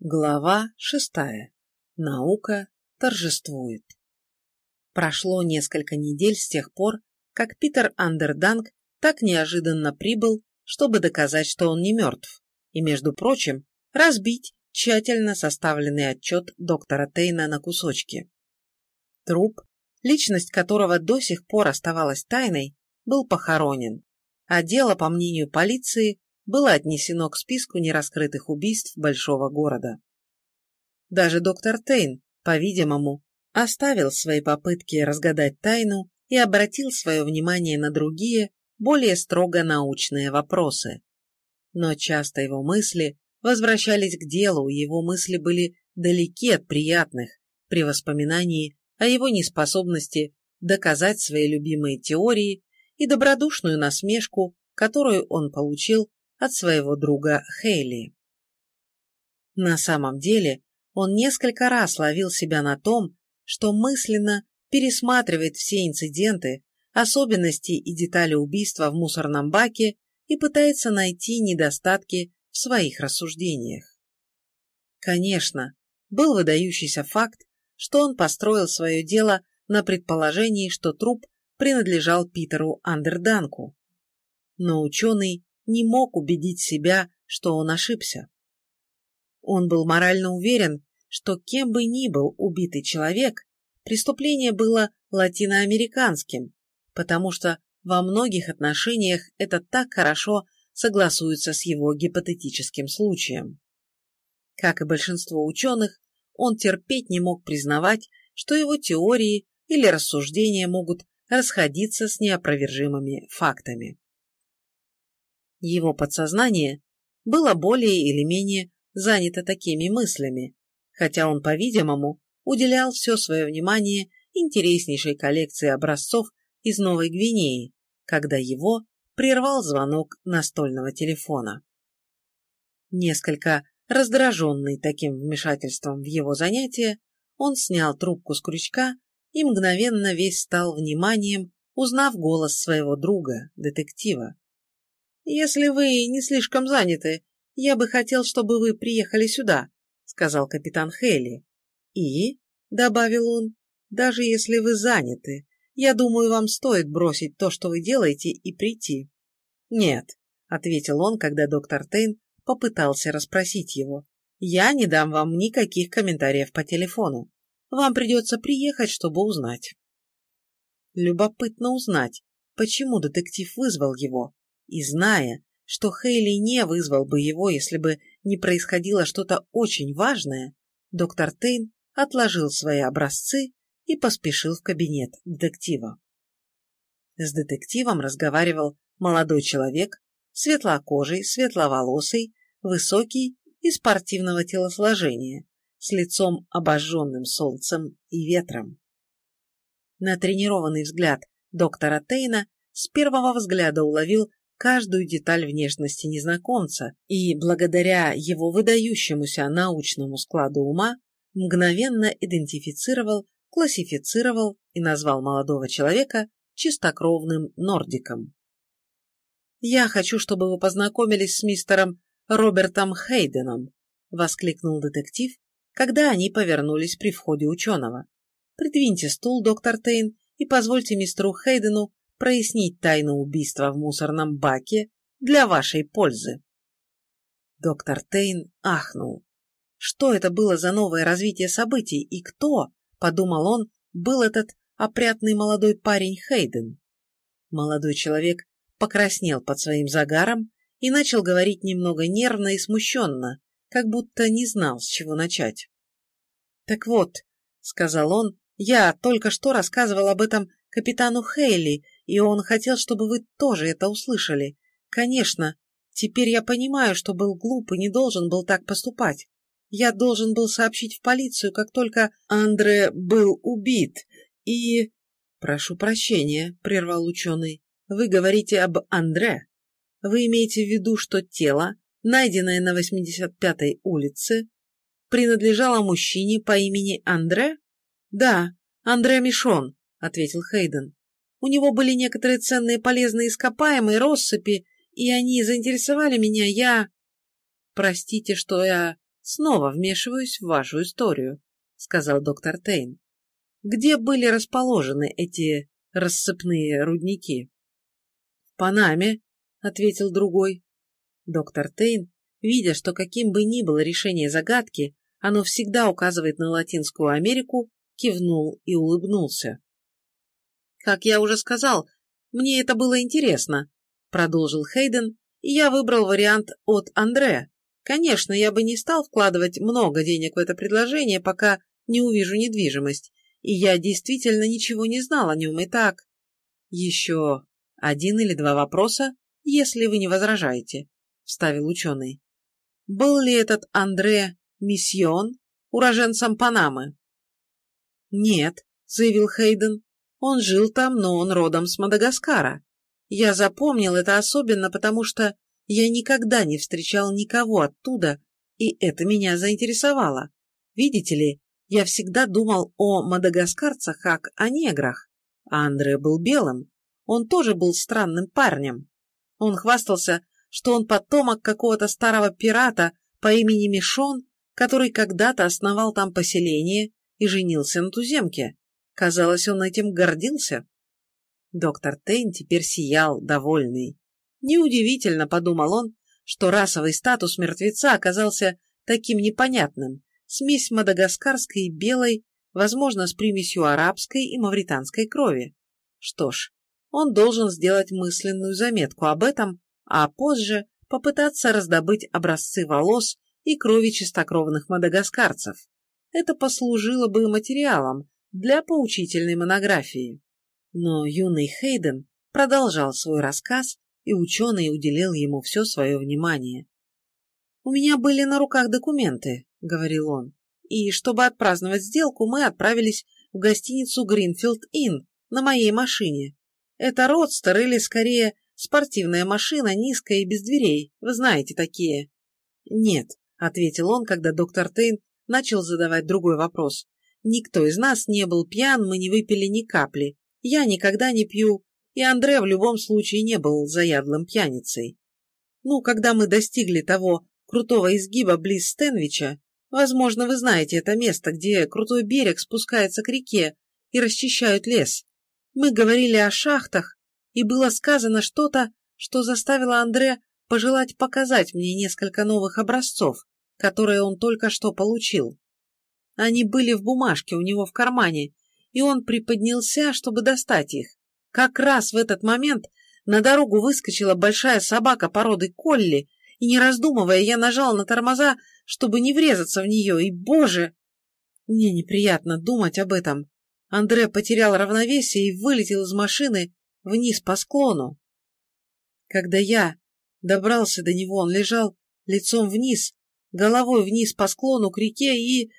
Глава шестая. Наука торжествует. Прошло несколько недель с тех пор, как Питер Андерданг так неожиданно прибыл, чтобы доказать, что он не мертв, и, между прочим, разбить тщательно составленный отчет доктора Тейна на кусочки. Труп, личность которого до сих пор оставалась тайной, был похоронен, а дело, по мнению полиции, было отнесено к списку нераскрытых убийств большого города. Даже доктор Тейн, по-видимому, оставил свои попытки разгадать тайну и обратил свое внимание на другие, более строго научные вопросы. Но часто его мысли возвращались к делу, его мысли были далеки от приятных при воспоминании о его неспособности доказать свои любимые теории и добродушную насмешку, которую он получил от своего друга Хейли. На самом деле, он несколько раз ловил себя на том, что мысленно пересматривает все инциденты, особенности и детали убийства в мусорном баке и пытается найти недостатки в своих рассуждениях. Конечно, был выдающийся факт, что он построил свое дело на предположении, что труп принадлежал Питеру Андерданку. Но ученый не мог убедить себя, что он ошибся. Он был морально уверен, что кем бы ни был убитый человек, преступление было латиноамериканским, потому что во многих отношениях это так хорошо согласуется с его гипотетическим случаем. Как и большинство ученых, он терпеть не мог признавать, что его теории или рассуждения могут расходиться с неопровержимыми фактами. Его подсознание было более или менее занято такими мыслями, хотя он, по-видимому, уделял все свое внимание интереснейшей коллекции образцов из Новой Гвинеи, когда его прервал звонок настольного телефона. Несколько раздраженный таким вмешательством в его занятие, он снял трубку с крючка и мгновенно весь стал вниманием, узнав голос своего друга, детектива. «Если вы не слишком заняты, я бы хотел, чтобы вы приехали сюда», сказал капитан Хелли. «И», — добавил он, — «даже если вы заняты, я думаю, вам стоит бросить то, что вы делаете, и прийти». «Нет», — ответил он, когда доктор Тейн попытался расспросить его. «Я не дам вам никаких комментариев по телефону. Вам придется приехать, чтобы узнать». Любопытно узнать, почему детектив вызвал его, и зная, что Хейли не вызвал бы его, если бы не происходило что-то очень важное, доктор Тейн отложил свои образцы и поспешил в кабинет детектива. С детективом разговаривал молодой человек, светлокожий, светловолосый, высокий и спортивного телосложения, с лицом обожженным солнцем и ветром. Натренированный взгляд доктора Тейна с первого взгляда уловил каждую деталь внешности незнакомца и, благодаря его выдающемуся научному складу ума, мгновенно идентифицировал, классифицировал и назвал молодого человека чистокровным нордиком. «Я хочу, чтобы вы познакомились с мистером Робертом Хейденом», воскликнул детектив, когда они повернулись при входе ученого. «Придвиньте стул, доктор Тейн, и позвольте мистеру Хейдену прояснить тайну убийства в мусорном баке для вашей пользы. Доктор Тейн ахнул. Что это было за новое развитие событий и кто, подумал он, был этот опрятный молодой парень Хейден? Молодой человек покраснел под своим загаром и начал говорить немного нервно и смущенно, как будто не знал, с чего начать. «Так вот», — сказал он, — «я только что рассказывал об этом капитану Хейли и он хотел, чтобы вы тоже это услышали. Конечно, теперь я понимаю, что был глуп и не должен был так поступать. Я должен был сообщить в полицию, как только Андре был убит, и... Прошу прощения, прервал ученый. Вы говорите об Андре. Вы имеете в виду, что тело, найденное на 85-й улице, принадлежало мужчине по имени Андре? Да, Андре Мишон, ответил Хейден. У него были некоторые ценные полезные ископаемые россыпи, и они заинтересовали меня. Я... Простите, что я снова вмешиваюсь в вашу историю», — сказал доктор Тейн. «Где были расположены эти рассыпные рудники?» «В Панаме», — ответил другой. Доктор Тейн, видя, что каким бы ни было решение загадки, оно всегда указывает на Латинскую Америку, кивнул и улыбнулся. «Как я уже сказал, мне это было интересно», — продолжил Хейден, и я выбрал вариант от Андре. Конечно, я бы не стал вкладывать много денег в это предложение, пока не увижу недвижимость, и я действительно ничего не знал о нем и так. Еще один или два вопроса, если вы не возражаете, — вставил ученый. Был ли этот Андре Миссион уроженцем Панамы? Нет, — заявил Хейден, — он жил там, но он родом с Мадагаскара. Я запомнил это особенно, потому что я никогда не встречал никого оттуда, и это меня заинтересовало. Видите ли, я всегда думал о мадагаскарцах как о неграх, а Андре был белым. Он тоже был странным парнем. Он хвастался, что он потомок какого-то старого пирата по имени Мишон, который когда-то основал там поселение и женился на туземке. Казалось, он этим гордился. Доктор Тейн теперь сиял, довольный. Неудивительно, подумал он, что расовый статус мертвеца оказался таким непонятным. Смесь мадагаскарской и белой, возможно, с примесью арабской и мавританской крови. Что ж, он должен сделать мысленную заметку об этом, а позже попытаться раздобыть образцы волос и крови чистокровных мадагаскарцев. Это послужило бы материалом для поучительной монографии. Но юный Хейден продолжал свой рассказ, и ученый уделил ему все свое внимание. «У меня были на руках документы», — говорил он, «и чтобы отпраздновать сделку, мы отправились в гостиницу Гринфилд Инн на моей машине. Это родстер или, скорее, спортивная машина, низкая и без дверей, вы знаете такие». «Нет», — ответил он, когда доктор Тейн начал задавать другой вопрос. «Никто из нас не был пьян, мы не выпили ни капли. Я никогда не пью, и Андре в любом случае не был заядлым пьяницей. Ну, когда мы достигли того крутого изгиба близ Стенвича, возможно, вы знаете это место, где крутой берег спускается к реке и расчищают лес. Мы говорили о шахтах, и было сказано что-то, что заставило Андре пожелать показать мне несколько новых образцов, которые он только что получил. Они были в бумажке у него в кармане, и он приподнялся, чтобы достать их. Как раз в этот момент на дорогу выскочила большая собака породы колли, и, не раздумывая, я нажал на тормоза, чтобы не врезаться в нее, и, боже! Мне неприятно думать об этом. Андре потерял равновесие и вылетел из машины вниз по склону. Когда я добрался до него, он лежал лицом вниз, головой вниз по склону к реке и...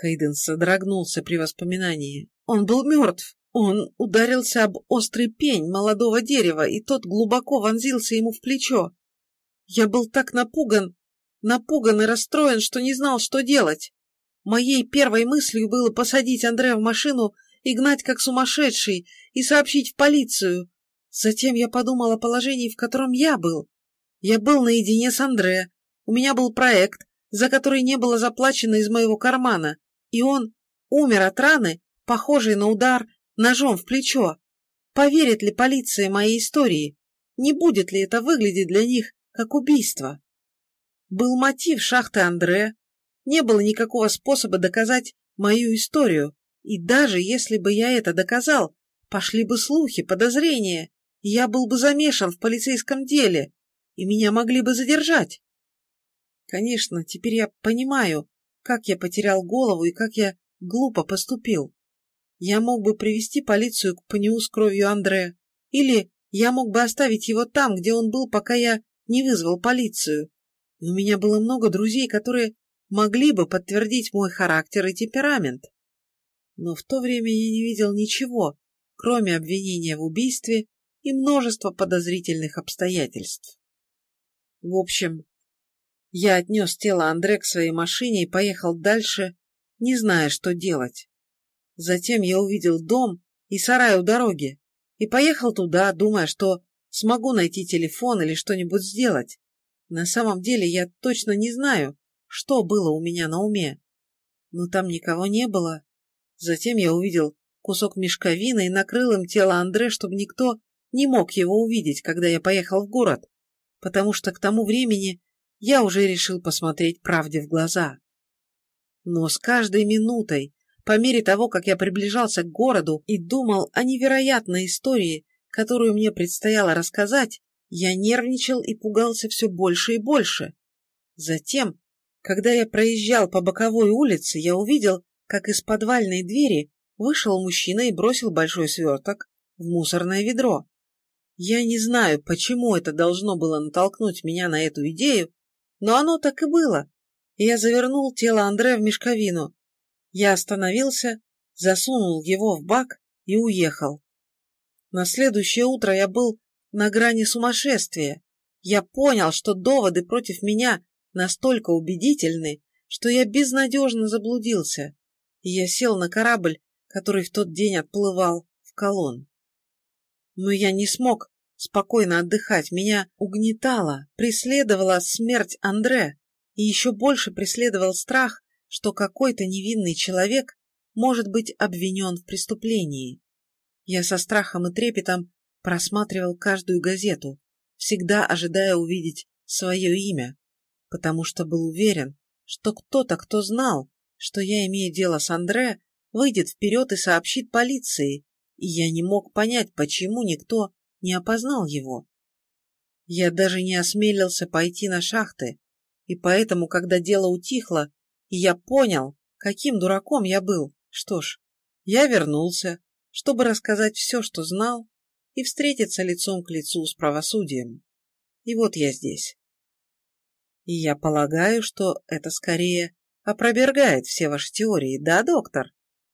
Хейден содрогнулся при воспоминании. Он был мертв. Он ударился об острый пень молодого дерева, и тот глубоко вонзился ему в плечо. Я был так напуган, напуган и расстроен, что не знал, что делать. Моей первой мыслью было посадить Андрея в машину и гнать как сумасшедший, и сообщить в полицию. Затем я подумал о положении, в котором я был. Я был наедине с Андре. У меня был проект, за который не было заплачено из моего кармана, и он умер от раны, похожей на удар ножом в плечо. Поверит ли полиция моей истории? Не будет ли это выглядеть для них как убийство? Был мотив шахты Андре, не было никакого способа доказать мою историю, и даже если бы я это доказал, пошли бы слухи, подозрения, я был бы замешан в полицейском деле, и меня могли бы задержать. Конечно, теперь я понимаю, как я потерял голову и как я глупо поступил. Я мог бы привести полицию к пню с кровью Андре, или я мог бы оставить его там, где он был, пока я не вызвал полицию. И у меня было много друзей, которые могли бы подтвердить мой характер и темперамент. Но в то время я не видел ничего, кроме обвинения в убийстве и множества подозрительных обстоятельств. В общем, я отнес тело Андре к своей машине и поехал дальше, не зная, что делать. Затем я увидел дом и сарай у дороги и поехал туда, думая, что смогу найти телефон или что-нибудь сделать. На самом деле я точно не знаю, что было у меня на уме. Но там никого не было. Затем я увидел кусок мешковины и накрыл им тело Андре, чтобы никто не мог его увидеть, когда я поехал в город, потому что к тому времени я уже решил посмотреть правде в глаза. Но с каждой минутой, по мере того, как я приближался к городу и думал о невероятной истории, которую мне предстояло рассказать, я нервничал и пугался все больше и больше. Затем, когда я проезжал по боковой улице, я увидел, как из подвальной двери вышел мужчина и бросил большой сверток в мусорное ведро. Я не знаю, почему это должно было натолкнуть меня на эту идею, но оно так и было. Я завернул тело Андре в мешковину. Я остановился, засунул его в бак и уехал. На следующее утро я был на грани сумасшествия. Я понял, что доводы против меня настолько убедительны, что я безнадежно заблудился, и я сел на корабль, который в тот день отплывал в колонн. Но я не смог спокойно отдыхать, меня угнетала, преследовала смерть Андре, и еще больше преследовал страх, что какой-то невинный человек может быть обвинен в преступлении. Я со страхом и трепетом просматривал каждую газету, всегда ожидая увидеть свое имя, потому что был уверен, что кто-то, кто знал, что я имею дело с Андре, выйдет вперед и сообщит полиции, и я не мог понять, почему никто не опознал его. Я даже не осмелился пойти на шахты, и поэтому, когда дело утихло, я понял, каким дураком я был, что ж, я вернулся, чтобы рассказать все, что знал, и встретиться лицом к лицу с правосудием. И вот я здесь. И я полагаю, что это скорее опровергает все ваши теории, да, доктор?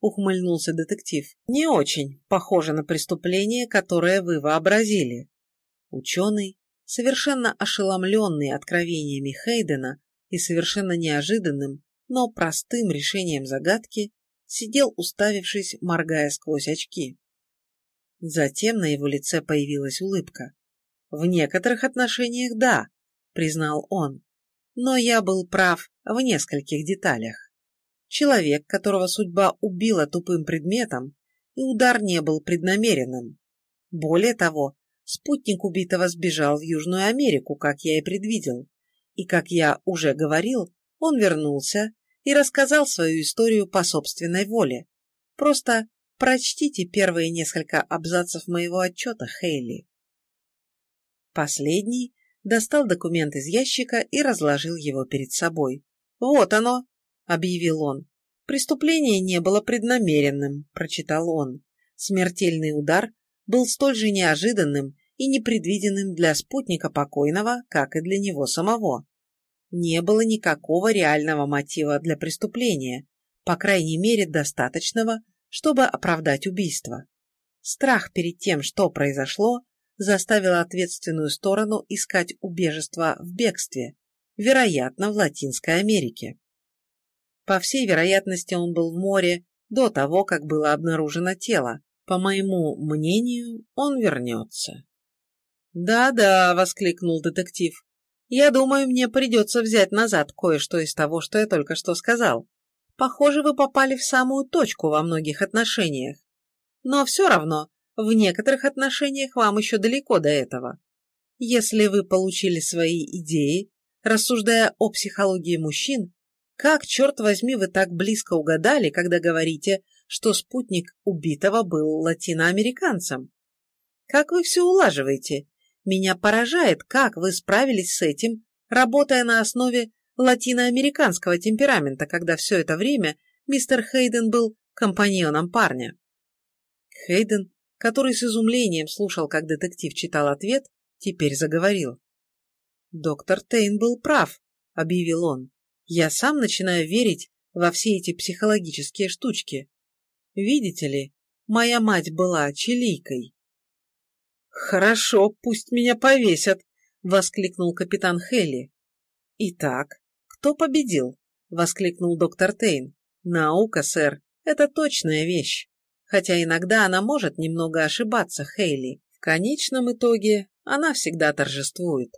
Ухмыльнулся детектив. Не очень похоже на преступление, которое вы вообразили. Ученый, совершенно ошеломленный откровениями Хейдена и совершенно неожиданным, но простым решением загадки, сидел уставившись, моргая сквозь очки. Затем на его лице появилась улыбка. «В некоторых отношениях да», — признал он. «Но я был прав в нескольких деталях. Человек, которого судьба убила тупым предметом, и удар не был преднамеренным. Более того, спутник убитого сбежал в Южную Америку, как я и предвидел. И, как я уже говорил, он вернулся и рассказал свою историю по собственной воле. Просто Прочтите первые несколько абзацев моего отчета, Хейли. Последний достал документ из ящика и разложил его перед собой. «Вот оно!» — объявил он. «Преступление не было преднамеренным», — прочитал он. Смертельный удар был столь же неожиданным и непредвиденным для спутника покойного, как и для него самого. Не было никакого реального мотива для преступления, по крайней мере достаточного, чтобы оправдать убийство. Страх перед тем, что произошло, заставил ответственную сторону искать убежество в бегстве, вероятно, в Латинской Америке. По всей вероятности, он был в море до того, как было обнаружено тело. По моему мнению, он вернется. «Да-да», — воскликнул детектив. «Я думаю, мне придется взять назад кое-что из того, что я только что сказал. Похоже, вы попали в самую точку во многих отношениях. Но все равно, в некоторых отношениях вам еще далеко до этого. Если вы получили свои идеи, рассуждая о психологии мужчин, как, черт возьми, вы так близко угадали, когда говорите, что спутник убитого был латиноамериканцем? Как вы все улаживаете? Меня поражает, как вы справились с этим, работая на основе латиноамериканского темперамента, когда все это время мистер Хейден был компаньоном парня. Хейден, который с изумлением слушал, как детектив читал ответ, теперь заговорил. «Доктор Тейн был прав», — объявил он. «Я сам начинаю верить во все эти психологические штучки. Видите ли, моя мать была чилийкой». «Хорошо, пусть меня повесят», — воскликнул капитан Хелли. «Итак, «Кто победил?» — воскликнул доктор Тейн. «Наука, сэр, это точная вещь. Хотя иногда она может немного ошибаться, Хейли. В конечном итоге она всегда торжествует».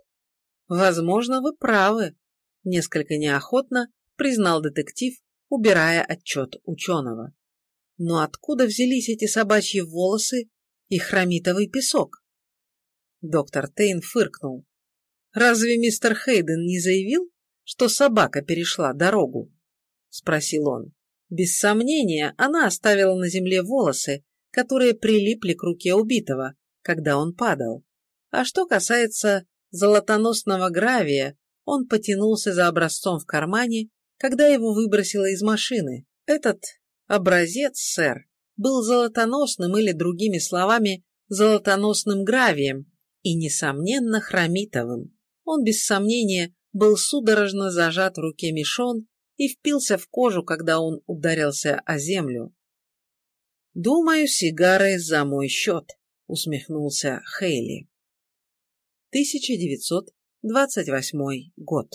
«Возможно, вы правы», несколько неохотно признал детектив, убирая отчет ученого. Но откуда взялись эти собачьи волосы и хромитовый песок? Доктор Тейн фыркнул. «Разве мистер Хейден не заявил, что собака перешла дорогу?» — спросил он. Без сомнения, она оставила на земле волосы, которые прилипли к руке убитого, когда он падал. А что касается золотоносного гравия, он потянулся за образцом в кармане, когда его выбросило из машины. Этот образец, сэр, был золотоносным или, другими словами, золотоносным гравием и, несомненно, хромитовым. Он, без сомнения, был судорожно зажат в руке Мишон и впился в кожу, когда он ударился о землю. «Думаю, сигары за мой счет», — усмехнулся Хейли. 1928 год.